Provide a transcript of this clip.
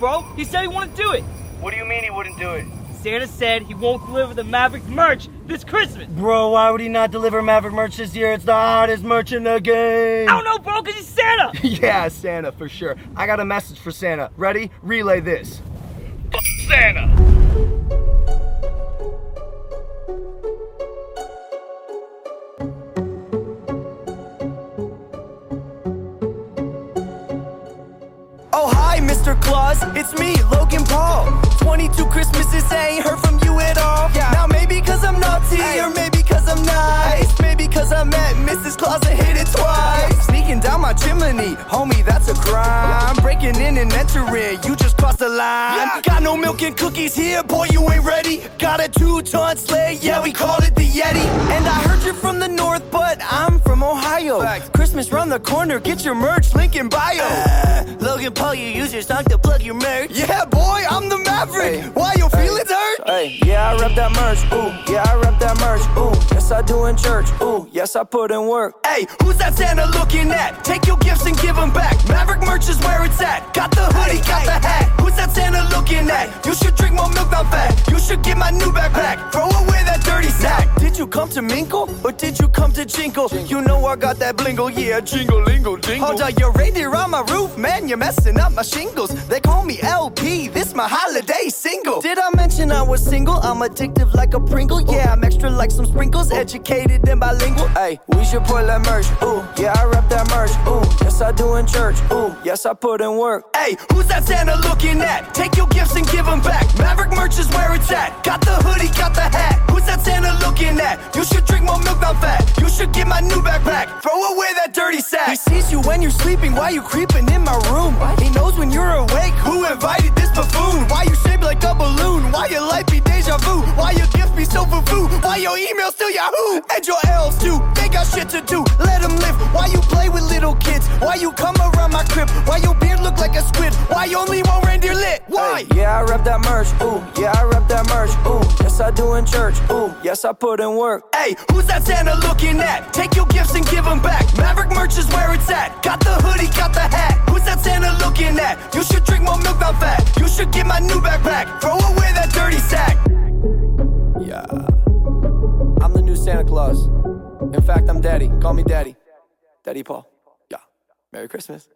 bro. He said he wouldn't do it. What do you mean he wouldn't do it? Santa said he won't deliver the Maverick merch this Christmas. Bro, why would he not deliver Maverick merch this year? It's the hottest merch in the game. I don't know, bro, because he's Santa. yeah, Santa, for sure. I got a message for Santa. Ready? Relay this. Santa! Mr. Claus. It's me, Logan Paul. 22 Christmases, I ain't heard from you at all. Now, maybe cause I'm naughty, or maybe cause I'm nice. Maybe cause I met Mrs. Claus and hit it twice. Sneaking down my chimney, homie, that's a crime. I'm breaking in and entering, you just crossed the line. Got no milk and cookies here, boy, you ain't ready. Got a two ton sleigh, yeah, we called it the Yeti. And I heard you're from the north, but I'm Christmas round the corner, get your merch, link in bio. Logan Paul, you use your song to plug your merch. Yeah, boy, I'm the Maverick. Why your feelings hurt? Hey, yeah, I rep that merch. Ooh, yeah, I rep that merch. Ooh, yes, I do in church. Ooh, yes, I put in work. Hey, who's that Santa looking at? Take your gifts and give them back. Maverick merch is where it's at. Got the hoodie, got the hat. You should drink more milk, not fat. You should get my new backpack. Throw away that dirty sack. Did you come to mingle or did you come to jingle? You know I got that blingle, yeah, jingle, lingle, jingle. Hold on, your reindeer on my roof, man, you're messing up my shingles. They call me LP, this my holiday single. Did I mention I was single? I'm addictive like a Pringle, yeah, I'm extra like some sprinkles, educated and bilingual. Hey, we should pull that merch, ooh, yeah, I rep that merch, ooh, yes I do in church, ooh, yes I put in work. Hey, who's that Santa looking at? Take your gifts and give them back. Maverick merch is where it's at. Got the hoodie, got the hat. Who's that Santa looking at? You should drink more milk, not fat. You should get my new backpack. Throw away that dirty sack. He sees you when you're sleeping. Why you creeping in my room? He knows when you're awake. Who invited this buffoon? Why you shaped like a balloon? Why your life be deja vu? Why your gift be so foo? Why your email still Yahoo? And your elves too. Got shit to do. Let them live. Why you play with little kids? Why you come around my crib? Why your beard look like a squid? Why you only one reindeer lit? Why? yeah, I rep that merch. Ooh, yeah, I rep that merch. Ooh, yes I do in church. Ooh, yes I put in work. Hey, who's that Santa looking at? Take your gifts and give them back. Maverick merch is where it's at. Got the hoodie, got the hat. Who's that Santa looking at? You should drink more milk, not fat. You should get my new backpack. Throw away that dirty sack. Call me daddy. Daddy Paul. Yeah. Merry Christmas.